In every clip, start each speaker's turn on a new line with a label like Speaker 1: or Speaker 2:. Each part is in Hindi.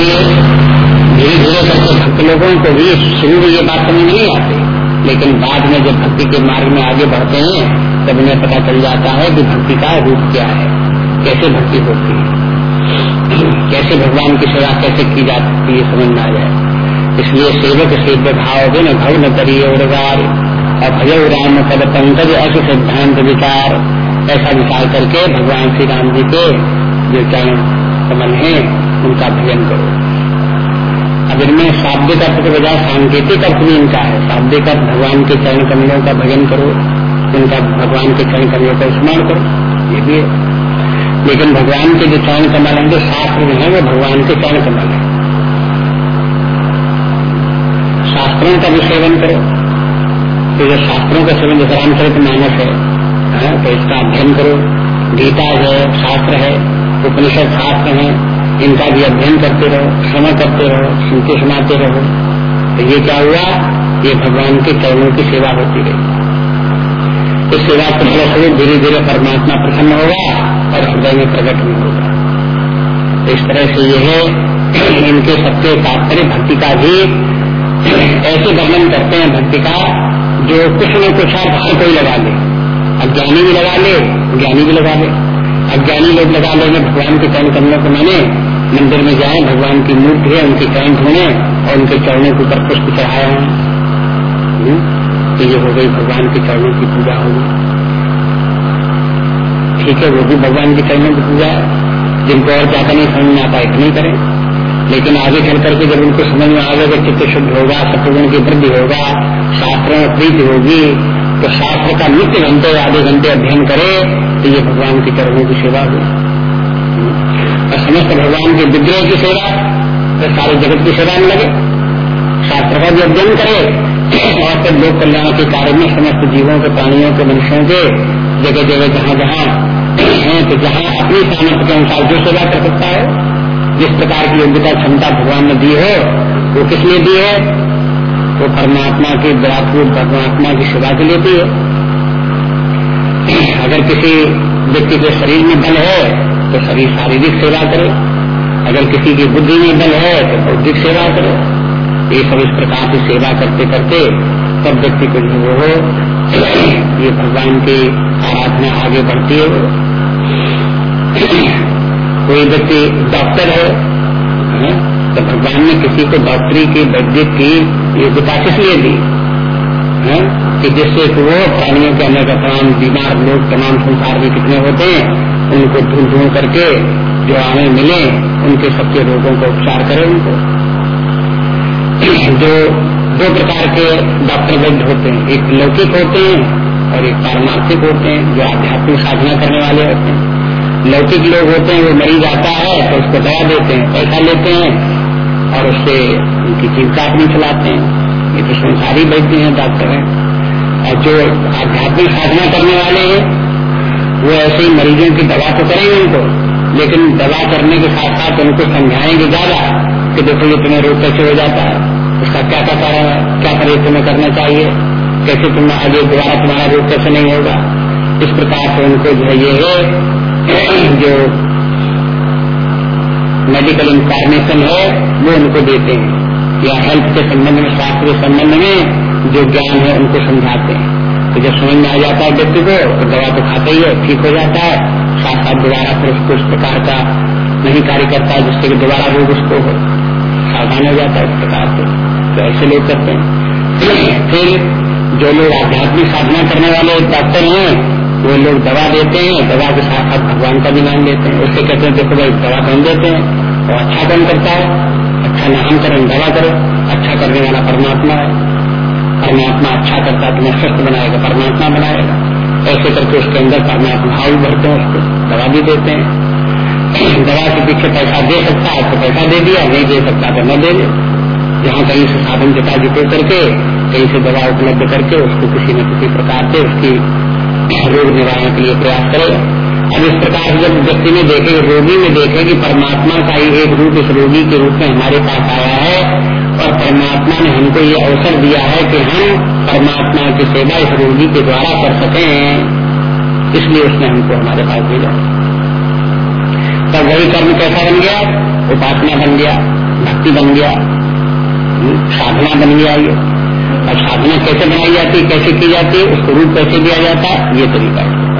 Speaker 1: इसलिए धीरे धीरे करके भक्त लोगों को भी शुरू में ये बात समझ नहीं आती। लेकिन बाद में जब भक्ति के मार्ग में आगे बढ़ते हैं, तब उन्हें पता चल जाता है कि भक्ति का रूप क्या है, कैसे भक्ति होती है, कैसे भगवान की सेवा कैसे की जाती है, समझ में आ जाए। इसलिए सेवक सेव्य भाव बिन भव न करिए उड़गार और भय राम पद पंकज ऐसे सिद्धांत विचार। ऐसा विचार करके भगवान श्री राम जी के जो चरण कमल है उनका भजन करो। अब इनमें शाब्दिक अर्थ के बजाय सांकेतिक अर्थ भी इनका है। शाब्दिक अर्थ भगवान के चरण कमलों का भजन करो उनका भगवान के चरण कमलों का स्मरण करो ये भी है। लेकिन भगवान के जो चरण कमल हैं जो शास्त्र में है वो भगवान के चरण कमल है। शास्त्रों का भी सेवन करो। तो जो शास्त्रों का सेवन जैसे रामचरित मानस है हाँ, तो इसका अध्ययन करो। गीता है शास्त्र है उपनिषद शास्त्र है इनका भी अध्ययन करते रहो श्रवण करते रहो, सुनते सुनाते रहो। तो ये क्या हुआ? ये भगवान के चरणों की सेवा होती रही। इस सेवा के फलस्वरूप धीरे धीरे परमात्मा प्रसन्न होगा और हृदय में प्रकट भी होगा। तो इस तरह से ये है, इनके सबके तात्पर्य भक्ति का भी ऐसे वर्णन करते हैं भक्ति का, जो कुछ न कुछ आप हर कोई लगा ले। अज्ञानी भी लगा ले, ज्ञानी भी लगा ले। अज्ञानी लोग लगा लेंगे भगवान के चरण करने को मैंने मंदिर में जाए, भगवान की मूर्ति है, उनके चरण ढूंढे और उनके चरणों के ऊपर पुष्प चढ़ाया है। हम्म? तो ये हो गई भगवान के चरणों की पूजा होगी ठीक है, वो भी भगवान के चरणों की पूजा है। जिनको और ज़्यादा नहीं समझ में आता, इतनी करें। लेकिन आगे चल करके जब उनको समझ में आ गया चित्त शुद्ध होगा सत्गुण की वृद्धि होगा, शास्त्रों में प्रीति होगी तो शास्त्र का नित्य घंटे आधे घंटे अध्ययन करे तो ये भगवान के चरणों की सेवा हुई और समस्त भगवान के विग्रह की सेवा तो सारे जगत की सेवा में लगे। शास्त्र का भी अध्ययन करे, और फिर लोक कल्याण के कार्य में समस्त जीवों के, प्राणियों के, मनुष्यों के जगह जगह जहाँ जहाँ है तो जहाँ अपनी सामर्थ्य के अनुसार जो सेवा कर सकता है, जिस प्रकार की योग्यता, क्षमता भगवान ने दी है, वो किस लिए दी है? वो परमात्मा के विराटरूप परमात्मा की सेवा के लिए भी है। अगर किसी व्यक्ति के शरीर में बल है तो सभी शारीरिक सेवा करे। अगर किसी की बुद्धि में बल है तो बौद्धिक सेवा करे। ये सब इस प्रकार की सेवा करते करते सब व्यक्ति को जो हो, ये भगवान की आराधना आगे बढ़ती है। कोई व्यक्ति डॉक्टर है तो भगवान ने किसी को डॉक्टरी की वैद्य की योग्यता किस लिए दी, है? कि जिससे कि वो प्राणियों के अनेक तमाम बीमार लोग, तमाम संसार में कितने होते हैं उनको ढूंढ ढूंढ करके जो आने मिले, उनके सबके रोगों का उपचार करें उनको। जो दो प्रकार के डॉक्टर वैद्य होते हैं। एक लौकिक होते हैं और एक पारमार्थिक होते हैं, जो आध्यात्मिक साधना करने वाले होते हैं। लौकिक लोग होते हैं, वो मरीज़ आता है तो उसको दवा देते हैं, पैसा लेते हैं और उससे उनकी जीविका अपनी चलाते हैं। ये तो संसारी वैद्य हैं, डॉक्टर हैं। और जो आध्यात्मिक साधना करने वाले हैं वो ऐसे ही मरीजों की दवा तो करेंगे उनको, लेकिन दवा करने के साथ साथ उनको समझाएँगे ज़्यादा कि देखो ये तुम्हें रोग कैसे हो जाता है, उसका क्या क्या कारण है, क्या परहेज तुम्हें करना चाहिए, कैसे तुम आगे दोबारा तुम्हारा रोग कैसे नहीं होगा। इस प्रकार से उनको जो है ये जो मेडिकल इंफॉर्मेशन है, वो उनको देते हैं, या हेल्थ के संबंध में, स्वास्थ्य के संबंध में जो ज्ञान है उनको समझाते हैं। तो जब समझ में आ जाता है व्यक्ति को तो दवा तो खाता ही है, ठीक हो जाता है। साथ साथ दोबारा फिर उसको उस प्रकार का नहीं कार्य करता है, जिससे कि दोबारा रोग उसको हो सावधान हो जाता है इस प्रकार से। तो ऐसे लोग करते हैं। फिर जो लोग आध्यात्मिक साधना करने वाले डॉक्टर हैं, वो लोग दवा देते हैं, दवा के साथ साथ भगवान का भी नाम देते हैं। उससे कहते हैं, देखो भाई, दवा कम देते हैं, और अच्छा कम करता है अच्छा नामकरण, दवा करो अच्छा करने वाला परमात्मा है। परमात्मा अच्छा करता है, तुम्हें स्वस्थ बनाएगा, परमात्मा बनाएगा। ऐसे करके उसके अंदर परमात्मा भाव भरते हैं उसको, दवा भी देते हैं। दवा के पीछे पैसा दे सकता है तो पैसा दे दिया, नहीं दे सकता तो न दे दे। जहाँ कहीं से साधन जता जुटे करके, कहीं से दवा उपलब्ध करके उसको किसी न किसी प्रकार से उसकी रोग निवारण के लिए प्रयास करेगा अब इस प्रकार जब व्यक्ति में देखे, रोगी में देखे कि परमात्मा का ही एक रूप इस रोगी के रूप में हमारे पास आया है परमात्मा ने हमको ये अवसर दिया है कि हम परमात्मा की सेवा इस रोगी के द्वारा कर सके। इसलिए उसने हमको हमारे पास भेजा। तब वही कर्म कैसा बन गया? उपासना बन गया, भक्ति बन गया साधना बन गया ये। और साधना कैसे बनाई जाती कैसे की जाती है, उसको रूप कैसे दिया जाता ये तरीका है।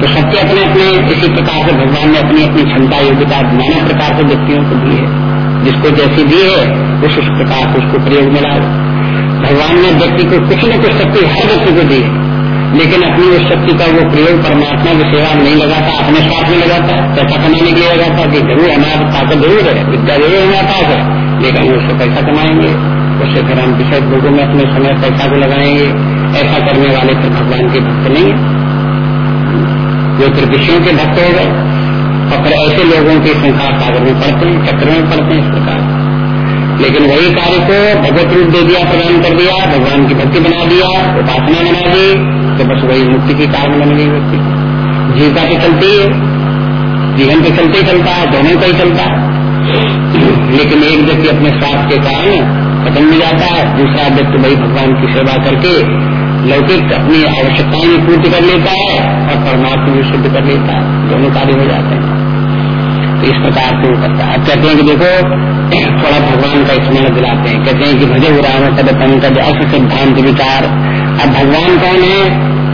Speaker 1: तो सबके अपने अपने, इसी प्रकार से भगवान ने अपनी अपनी क्षमता, योग्यता, नाना प्रकार से व्यक्तियों को दी है। जिसको जैसी दी है, उस उस प्रकार से उसको प्रयोग मिला भगवान ने व्यक्ति को कुछ न कुछ शक्ति हर व्यक्ति को दी लेकिन अपनी उस शक्ति का वो प्रयोग परमात्मा की सेवा नहीं लगाता, अपने स्वार्थ में लगाता, पैसा कमाने के लिए लगाता कि ज़रूर हमारा ताकत ज़रूर है, विद्या ज़रूर हमारे पास है, लेकिन हम उससे पैसा कमाएँगे, उससे फिर हम विषय लोगों में अपने समय पैसा को लगाएँगे। ऐसा करने वाले फिर भगवान के भक्त नहीं है। वे फिर विषयों के भक्त हो गए। और फिर ऐसे लोगों के संसार सागर में पढ़ते हैं चक्र में पढ़ते हैं इस प्रकार। लेकिन वही कार्य को भगवत रूप दे दिया, प्रदान कर दिया, भगवान की भक्ति बना दिया, उपासना बना दी तो बस वही मुक्ति की कारण बन गई व्यक्ति जीविका तो चलती है, जीवन तो चलते ही चलता है, दोनों का ही चलता है। लेकिन एक व्यक्ति अपने स्वास्थ्य के कारण खत्म में जाता है, दूसरा व्यक्ति वही भगवान की सेवा करके लौकिक अपनी आवश्यकताएँ की पूर्ति कर लेता है और परमात्मा भी शुद्ध कर लेता है। दोनों कार्य हो जाते हैं। तो इस प्रकार से वो करता है। अब कहते हैं कि देखो, थोड़ा भगवान का स्मरण दिलाते हैं। कहते हैं कि भजे उड़ाव पद पंकज अस सिद्धांत विचार। अब भगवान कौन है?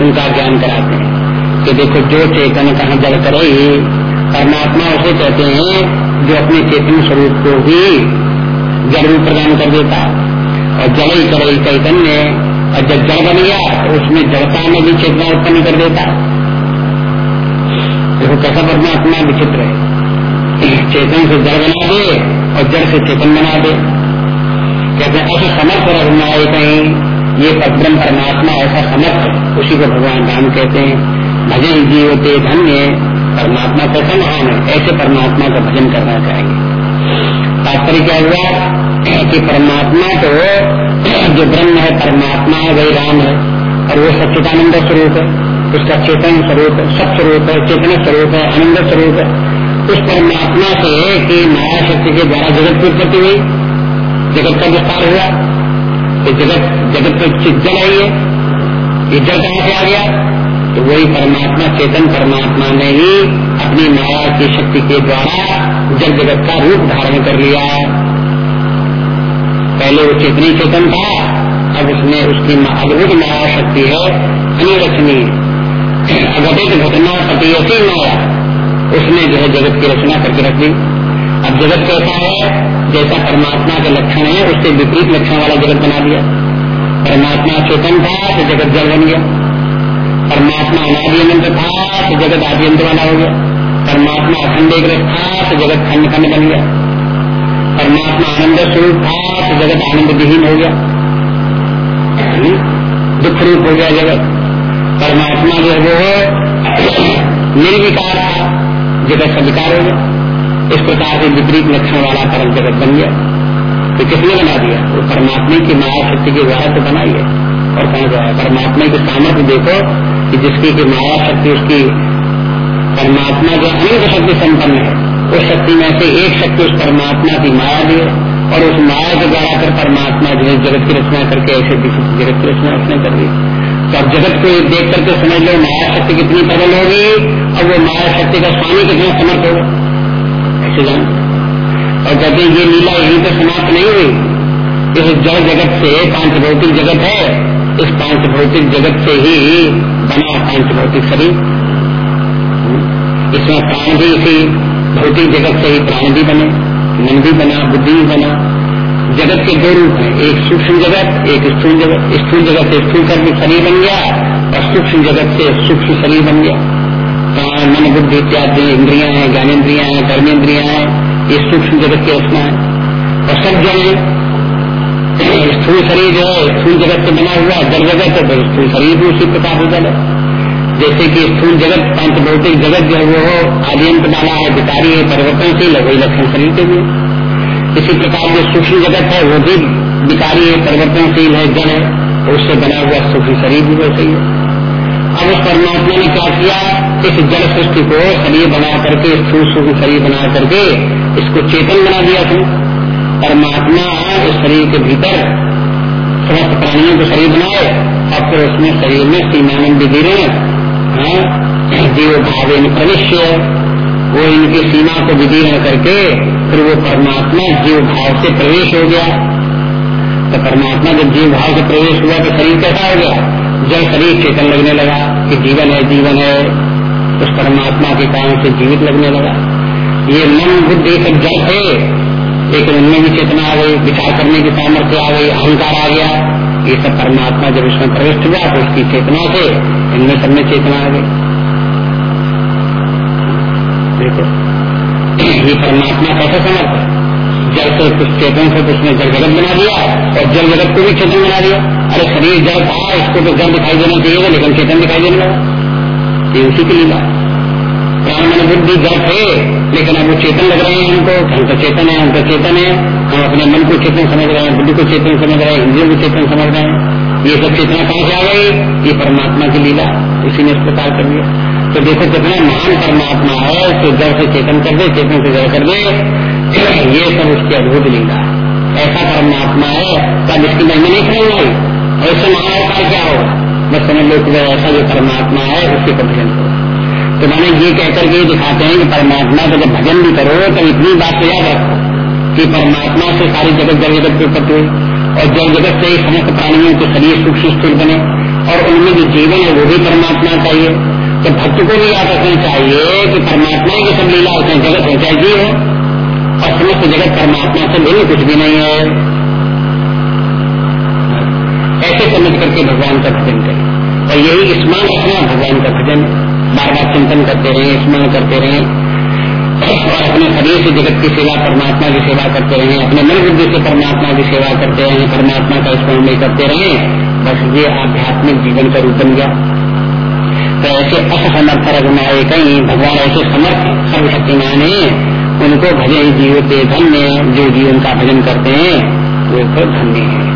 Speaker 1: उनका ज्ञान कराते हैं। कि देखो, जो चेतन कहा जड़ करे, परमात्मा उसे कहते हैं, जो अपने चेतन स्वरूप को जड़ रूप प्रदान कर देता और जल ही करे चैतन्य और जब जड़ बन गया तो उसमें जड़ता में भी चेतना उत्पन्न कर देता है। देखो कैसा परमात्मा विचित्र है। चेतन से जड़ बना दे और जड़ से चेतन बना दे। कहते ऐसा समर्थ रखना है कहीं, ये परब्रह्म परमात्मा ऐसा समर्थ उसी को भगवान राम कहते हैं, भजन जीवते धन्य, परमात्मा कैसा महान है। ऐसे परमात्मा का भजन करना चाहिए तात्पर्य क्या हुआ? कि परमात्मा तो जो ब्रह्म है, परमात्मा है, वही राम है। और वो सच्चिदानंद स्वरूप है। उसका चेतन स्वरूप सब स्वरूप है, चेतन स्वरूप है, आनंद स्वरूप है। उस परमात्मा से कि माया शक्ति के द्वारा जगत की उत्पत्ति हुई, जगत का विस्तार हुआ। तो जगत जगत तो जल है। ये जल कहाँ से आ गया? तो वही परमात्मा, चेतन परमात्मा ने ही अपनी माया की शक्ति के द्वारा जल जगत का रूप धारण कर लिया। पहले वो चेतनी चेतन था, अब उसमें उसकी अद्भुत माया शक्ति है अनिरचनीय अघटित घटना पतियसी माया उसने जो है जगत की रचना करके रख दी। अब जगत कैसा है, जैसा परमात्मा के लक्षण है उससे विपरीत लक्षण वाला जगत बना दिया। परमात्मा चेतन था तो जगत जल बन गया। परमात्मा अनादि अनंत था तो जगत आद्यंत वाला हो गया। परमात्मा अखंड एक था तो जगत खंड खंड बन गया। परमात्मा आनंद स्वरूप था तो जगत आनंद विहीन हो गया। दुख रूप हो गया जगत। परमात्मा जो है वो निर्विकार था, जगत विकार हो गया। इस प्रकार से विपरीत लक्षण वाला परम जगत बन गया। तो किसने बना दिया? वो परमात्मा की माया शक्ति के द्वारा तो बनाई है। और कहा गया है, परमात्मा की सामर्थ्य देखो कि जिसकी की माया शक्ति उसकी परमात्मा जो अनेक शक्ति संपन्न है उस शक्ति में से एक शक्ति उस परमात्मा की माया दी और उस माया के द्वारा फिर परमात्मा जो है जगत की रचना करके ऐसे किसी जगत की रचना उसने कर दी। तो अब जगत को देख करके समझ लो माया शक्ति कितनी प्रबल होगी और वो माया शक्ति का स्वामी कितना समर्थ होगा। ऐसे जान। और कहते ये लीला यहीं पर समाप्त नहीं हुई, इस जड़ जगत से पाँच भौतिक जगत है, इस पाँच भौतिक जगत से ही बना पाँच भौतिक शरीर। इसमें प्राण भी इसी भौतिक जगत से ही प्राण भी बने मन भी बना, बुद्धि भी बना। जगत के दो रूप हैं, एक सूक्ष्म जगत, एक स्थूल जगत। स्थूल जगत से स्थूल कर्म शरीर बन गया, और सूक्ष्म जगत से सूक्ष्म शरीर बन गया। प्राण, मन, बुद्धि इत्यादि इंद्रिया है, ज्ञानेन्द्रिया है कर्मेंद्रिया है, ये सूक्ष्म जगत की रचना है। और सब जल स्थूल शरीर जो है, स्थूल जगत से बना हुआ, जल जगत है तो स्थूल शरीर भी उसी प्रकार है। जैसे कि स्थूल जगत पंच भौतिक जगत जो है वो आदियंत वाला है विकारी है, परिवर्तनशील है, वही लक्षण शरीर के भी इसी प्रकार जो सूक्ष्म जगत है, वो भी विकारी है, परिवर्तनशील है, जड़ है उससे बना हुआ सूक्ष्म शरीर भी वैसे ही अब उस परमात्मा ने क्या किया? इस जल सृष्टि को शरीर बना करके, स्थूल सूक्ष्म शरीर बना करके, इसको चेतन बना दिया तुम परमात्मा इस शरीर के भीतर समस्त प्राणियों को शरीर बनाए, और फिर उसमें शरीर में सीमानंद धीरे जीव भावे प्रविश्य वो इनकी सीमा को विदीर्ण करके फिर वो परमात्मा जीव भाव से प्रवेश हो गया। तो परमात्मा जब जीव भाव से प्रवेश हुआ तो शरीर कैसा हो गया? जब शरीर चेतन लगने लगा कि जीवन है जीवन है। उस परमात्मा के कारण से जीवित लगने लगा। ये मन, बुद्धि सब जड़ थे, लेकिन उनमें भी चेतना आ गई, विचार करने की सामर्थ्य आ गई, अहंकार आ गया। ये सब परमात्मा जब इसमें प्रविष्ट हुआ तो उसकी चेतना से इनमें सब में चेतना आ गई। देखो, ये परमात्मा कैसे समर्थ है? जल से कुछ चेतन से तो उसने जल जगत बना दिया, और जल जगत को भी चेतन बना दिया। अरे शरीर जल था, इसको तो जल दिखाई देना चाहिए लेकिन चेतन दिखाई देने लगा। ये उसी की लीला प्राण मन बुद्धि जड़ थे, लेकिन अब वो चेतन लग रहे हैं हमको हम तो चेतन है, हम तो चेतन है। हम अपने मन को चेतन समझ रहे हैं, बुद्धि को चेतन समझ रहे हैं, इंद्रियों को चेतन समझ रहे हैं। ये सब चेतना कहाँ से आ गई? ये परमात्मा की लीला। इसी ने इस प्रकार कर दिया तो देखो कितना महान परमात्मा है, उसको जड़ से चेतन कर दे, चेतन से जड़ कर दे। ये सब उसकी अद्भुत लीला है। ऐसा परमात्मा है तब इसकी महिमा नहीं आई और इससे महाअवतार क्या होगा? बस समझ लो कि ऐसा जो परमात्मा है, उसके भजन हो तो मैंने ये कहकर के दिखाते हैं कि परमात्मा का जब भजन भी करो तो इतनी बात तो याद रखो। कि परमात्मा से सारी जगत जल जगत की उत्पत्ति हुई और जल जगत से ही समस्त प्राणियों के शरीर सूक्ष्म स्थिर बने, और उनमें जो जीवन है, वो भी परमात्मा चाहिए तो भक्त को भी याद रखना चाहिए कि परमात्मा की सब लीला होते हैं, जगत हो चाहे जी हो। और समस्त जगत परमात्मा से भिन्न कुछ भी नहीं है। ऐसे समझ करके भगवान का भजन करें। और यही स्मरण रखना भगवान का भजन। बार बार चिंतन करते रहे, स्मरण करते रहे। और अपने शरीर से जगत की सेवा, परमात्मा की सेवा करते रहे, अपने मन बुद्धि से परमात्मा की सेवा करते रहे, परमात्मा का स्मरण भी करते रहे, बस ये आध्यात्मिक जीवन का रूप बन गया। तो ऐसे असमर्थ रघुनाए कहीं भगवान ऐसे समर्थ, सर्वशक्तिमान है, उनको भजन जीवते धन्य जो जीवन का भजन करते हैं, वो तो धन्य है।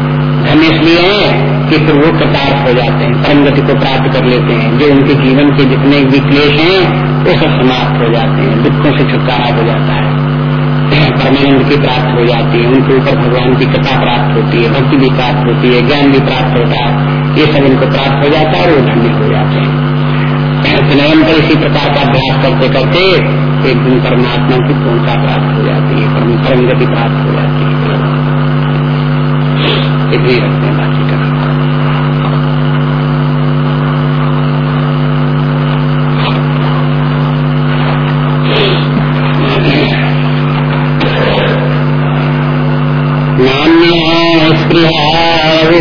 Speaker 1: धन्य इसलिए है कि फिर वो कृतार्थ हो जाते हैं परम गति को प्राप्त कर लेते हैं। जो उनके जीवन के जितने भी क्लेश हैं, वो सब समाप्त हो जाते हैं, दुखों से छुटकारा हो जाता है। परमानंद की प्राप्त हो जाती है, उनके ऊपर भगवान की कृपा प्राप्त होती है, भक्ति भी प्राप्त होती है, ज्ञान भी प्राप्त होता है, ये सब उनको प्राप्त हो जाता है और वो धन्य हो जाते हैं। निरंतर इसी प्रकार का अभ्यास करते करते एक दिन परमात्मा की पूर्णता प्राप्त हो जाती है, परम गति प्राप्त हो जाती है। इतनी रखते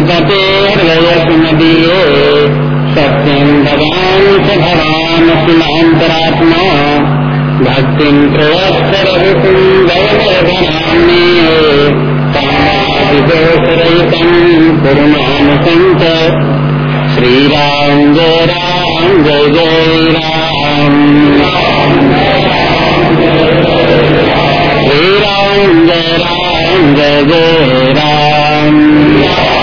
Speaker 1: हैं बाकी का स्पृहाते हृदयसुमदीये, सत्यं भवान् स भवान् शिलान्तरात्मा भक्तिं प्रवत्सरहुकुं गयनगणान्ये कामादिदोषरहितं कुरुमानसञ्च श्रीराम जय राम, जय जय राम। श्रीराम जय राम, जय जय राम।